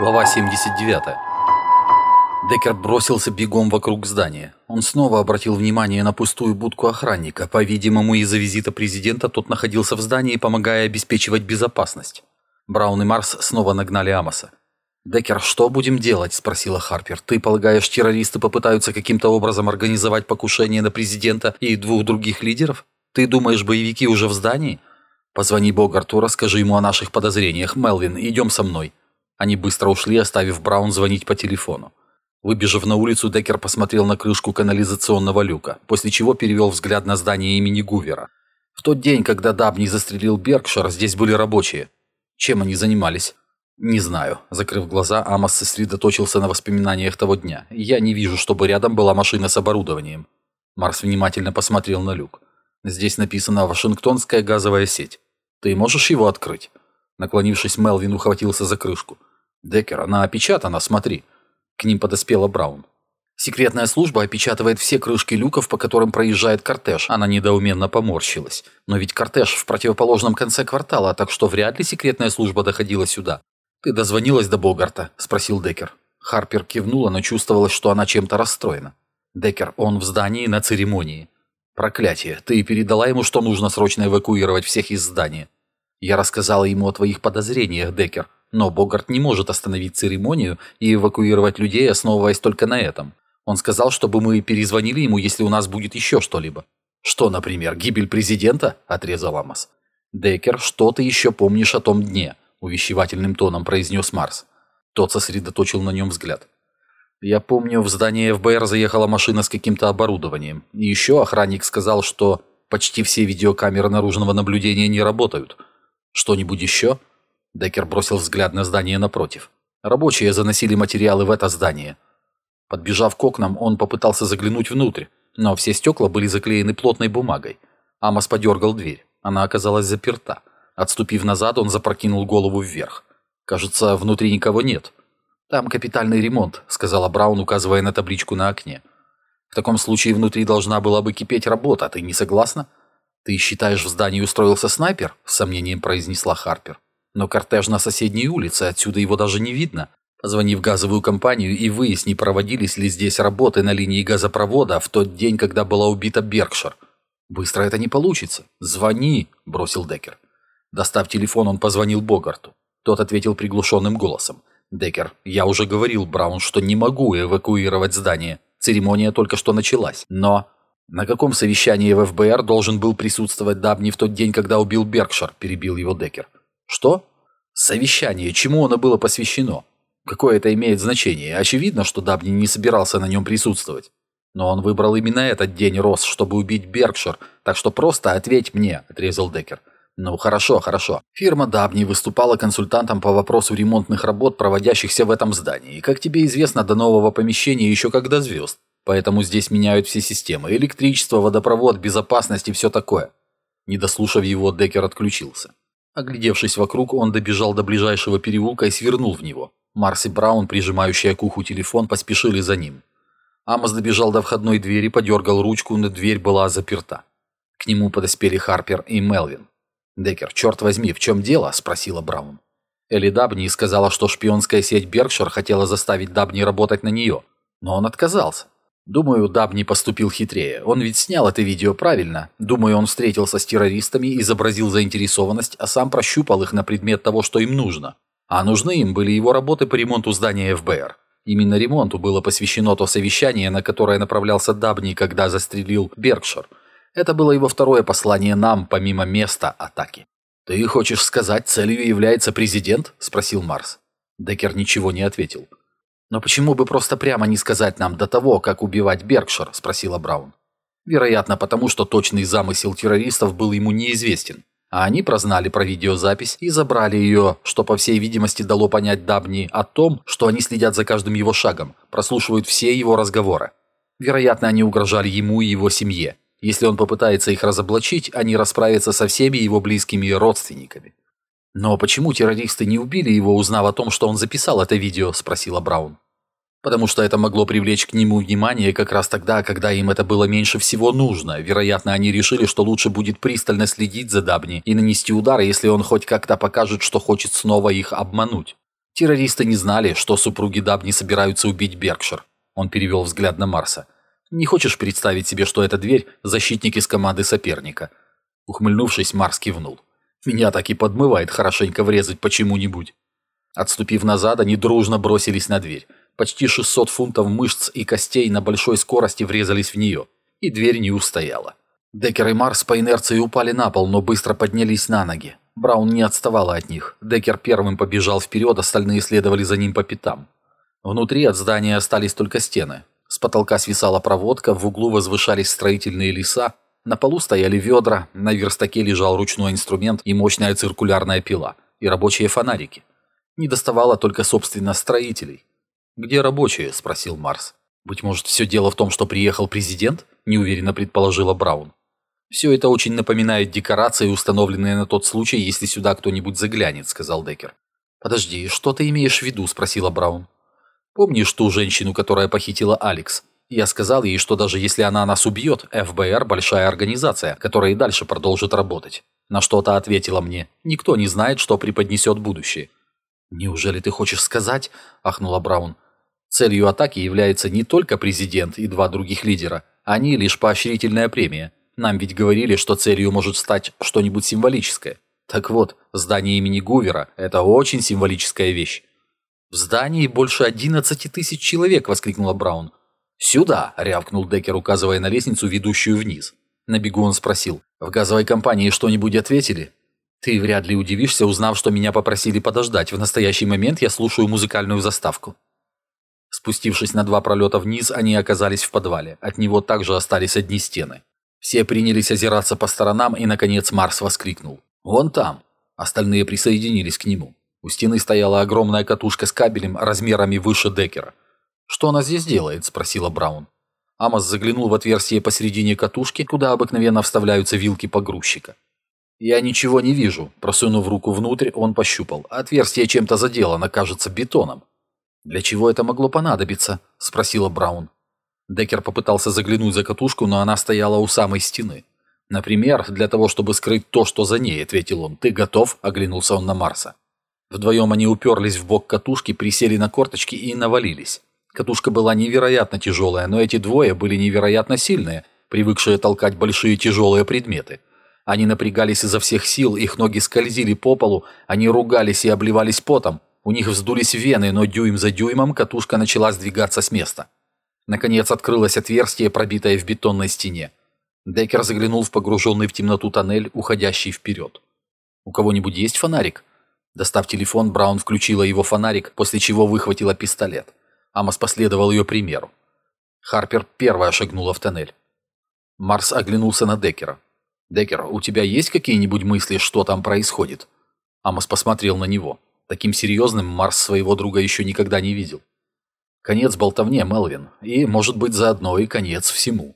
Глава 79. Деккер бросился бегом вокруг здания. Он снова обратил внимание на пустую будку охранника. По-видимому, из-за визита президента тот находился в здании, помогая обеспечивать безопасность. Браун и Марс снова нагнали Амоса. «Деккер, что будем делать?» – спросила Харпер. «Ты полагаешь, террористы попытаются каким-то образом организовать покушение на президента и двух других лидеров? Ты думаешь, боевики уже в здании?» «Позвони Богарту, расскажи ему о наших подозрениях. Мелвин, идем со мной». Они быстро ушли, оставив Браун звонить по телефону. Выбежав на улицу, Деккер посмотрел на крышку канализационного люка, после чего перевел взгляд на здание имени Гувера. В тот день, когда Дабни застрелил Беркшир, здесь были рабочие. Чем они занимались? «Не знаю». Закрыв глаза, Амос сосредоточился на воспоминаниях того дня. «Я не вижу, чтобы рядом была машина с оборудованием». Марс внимательно посмотрел на люк. «Здесь написано «Вашингтонская газовая сеть». Ты можешь его открыть?» Наклонившись, Мелвин ухватился за крышку. «Деккер, она опечатана, смотри». К ним подоспела Браун. Секретная служба опечатывает все крышки люков, по которым проезжает кортеж. Она недоуменно поморщилась. Но ведь кортеж в противоположном конце квартала, так что вряд ли секретная служба доходила сюда. «Ты дозвонилась до Богарта?» – спросил Деккер. Харпер кивнула, но чувствовалось, что она чем-то расстроена. «Деккер, он в здании на церемонии». «Проклятие! Ты передала ему, что нужно срочно эвакуировать всех из здания». «Я рассказала ему о твоих подозрениях, Деккер, но Богарт не может остановить церемонию и эвакуировать людей, основываясь только на этом. Он сказал, чтобы мы перезвонили ему, если у нас будет еще что-либо». «Что, например, гибель президента?» – отрезал Амос. «Деккер, что ты еще помнишь о том дне?» – увещевательным тоном произнес Марс. Тот сосредоточил на нем взгляд. «Я помню, в здание ФБР заехала машина с каким-то оборудованием. И еще охранник сказал, что почти все видеокамеры наружного наблюдения не работают. Что-нибудь еще?» Деккер бросил взгляд на здание напротив. «Рабочие заносили материалы в это здание». Подбежав к окнам, он попытался заглянуть внутрь, но все стекла были заклеены плотной бумагой. Амос подергал дверь. Она оказалась заперта. Отступив назад, он запрокинул голову вверх. «Кажется, внутри никого нет». «Там капитальный ремонт», — сказала Браун, указывая на табличку на окне. «В таком случае внутри должна была бы кипеть работа, ты не согласна?» «Ты считаешь, в здании устроился снайпер?» — с сомнением произнесла Харпер. «Но кортеж на соседней улице, отсюда его даже не видно. Позвони в газовую компанию и выясни, проводились ли здесь работы на линии газопровода в тот день, когда была убита Беркшир». «Быстро это не получится. Звони», — бросил Деккер. Достав телефон, он позвонил Богарту. Тот ответил приглушенным голосом. «Деккер, я уже говорил Браун, что не могу эвакуировать здание. Церемония только что началась. Но...» «На каком совещании в ФБР должен был присутствовать Дабни в тот день, когда убил Беркшир?» – перебил его Деккер. «Что?» «Совещание. Чему оно было посвящено?» «Какое это имеет значение? Очевидно, что Дабни не собирался на нем присутствовать. Но он выбрал именно этот день, Росс, чтобы убить Беркшир, так что просто ответь мне», – отрезал Деккер. Ну, хорошо, хорошо. Фирма Дабни выступала консультантом по вопросу ремонтных работ, проводящихся в этом здании. И, как тебе известно, до нового помещения еще как до звезд. Поэтому здесь меняют все системы. Электричество, водопровод, безопасность и все такое. Не дослушав его, Деккер отключился. Оглядевшись вокруг, он добежал до ближайшего переулка и свернул в него. Марс и Браун, прижимающие к уху телефон, поспешили за ним. Амос добежал до входной двери, подергал ручку, но дверь была заперта. К нему подоспели Харпер и Мелвин. «Деккер, черт возьми, в чем дело?» – спросила Браун. Элли Дабни сказала, что шпионская сеть Беркшир хотела заставить Дабни работать на нее, но он отказался. Думаю, Дабни поступил хитрее. Он ведь снял это видео правильно. Думаю, он встретился с террористами, изобразил заинтересованность, а сам прощупал их на предмет того, что им нужно. А нужны им были его работы по ремонту здания ФБР. Именно ремонту было посвящено то совещание, на которое направлялся Дабни, когда застрелил Беркшир – это было его второе послание нам, помимо места атаки. «Ты хочешь сказать, целью является президент?» – спросил Марс. Деккер ничего не ответил. «Но почему бы просто прямо не сказать нам до того, как убивать Беркшир?» – спросила Браун. Вероятно, потому что точный замысел террористов был ему неизвестен. А они прознали про видеозапись и забрали ее, что, по всей видимости, дало понять Дабни о том, что они следят за каждым его шагом, прослушивают все его разговоры. Вероятно, они угрожали ему и его семье. Если он попытается их разоблачить, они расправятся со всеми его близкими и родственниками. «Но почему террористы не убили его, узнав о том, что он записал это видео?» – спросила Браун. «Потому что это могло привлечь к нему внимание как раз тогда, когда им это было меньше всего нужно. Вероятно, они решили, что лучше будет пристально следить за Дабни и нанести удар, если он хоть как-то покажет, что хочет снова их обмануть. Террористы не знали, что супруги Дабни собираются убить Беркшир. Он перевел взгляд на Марса. «Не хочешь представить себе, что эта дверь – защитник из команды соперника?» Ухмыльнувшись, Марс кивнул. «Меня так и подмывает хорошенько врезать почему-нибудь». Отступив назад, они дружно бросились на дверь. Почти 600 фунтов мышц и костей на большой скорости врезались в нее, и дверь не устояла. Деккер и Марс по инерции упали на пол, но быстро поднялись на ноги. Браун не отставала от них. Деккер первым побежал вперед, остальные следовали за ним по пятам. Внутри от здания остались только стены. С потолка свисала проводка, в углу возвышались строительные леса, на полу стояли ведра, на верстаке лежал ручной инструмент и мощная циркулярная пила, и рабочие фонарики. Не доставало только, собственно, строителей. «Где рабочие?» – спросил Марс. «Быть может, все дело в том, что приехал президент?» – неуверенно предположила Браун. «Все это очень напоминает декорации, установленные на тот случай, если сюда кто-нибудь заглянет», – сказал Деккер. «Подожди, что ты имеешь в виду?» – спросила Браун. «Помнишь ту женщину, которая похитила Алекс? Я сказал ей, что даже если она нас убьет, ФБР – большая организация, которая и дальше продолжит работать. На что-то ответила мне, никто не знает, что преподнесет будущее. «Неужели ты хочешь сказать?» – ахнула Браун. «Целью атаки является не только президент и два других лидера. Они лишь поощрительная премия. Нам ведь говорили, что целью может стать что-нибудь символическое. Так вот, здание имени Гувера – это очень символическая вещь. «В здании больше одиннадцати тысяч человек!» – воскликнула Браун. «Сюда!» – рявкнул Деккер, указывая на лестницу, ведущую вниз. На бегу он спросил. «В газовой компании что-нибудь ответили?» «Ты вряд ли удивишься, узнав, что меня попросили подождать. В настоящий момент я слушаю музыкальную заставку». Спустившись на два пролета вниз, они оказались в подвале. От него также остались одни стены. Все принялись озираться по сторонам, и, наконец, Марс воскликнул. «Вон там!» Остальные присоединились к нему. У стены стояла огромная катушка с кабелем размерами выше Деккера. «Что она здесь делает?» – спросила Браун. Амос заглянул в отверстие посередине катушки, куда обыкновенно вставляются вилки погрузчика. «Я ничего не вижу», – просунув руку внутрь, он пощупал. «Отверстие чем-то заделано, кажется, бетоном». «Для чего это могло понадобиться?» – спросила Браун. Деккер попытался заглянуть за катушку, но она стояла у самой стены. «Например, для того, чтобы скрыть то, что за ней», — ответил он. «Ты готов?» — оглянулся он на Марса. Вдвоем они уперлись в бок катушки, присели на корточки и навалились. Катушка была невероятно тяжелая, но эти двое были невероятно сильные, привыкшие толкать большие тяжелые предметы. Они напрягались изо всех сил, их ноги скользили по полу, они ругались и обливались потом. У них вздулись вены, но дюйм за дюймом катушка начала сдвигаться с места. Наконец открылось отверстие, пробитое в бетонной стене. Деккер заглянул в погруженный в темноту тоннель, уходящий вперед. «У кого-нибудь есть фонарик?» Достав телефон, Браун включила его фонарик, после чего выхватила пистолет. Амос последовал ее примеру. Харпер первая шагнула в тоннель. Марс оглянулся на Деккера. «Деккер, у тебя есть какие-нибудь мысли, что там происходит?» Амос посмотрел на него. Таким серьезным Марс своего друга еще никогда не видел. Конец болтовне, Мелвин, и, может быть, заодно и конец всему.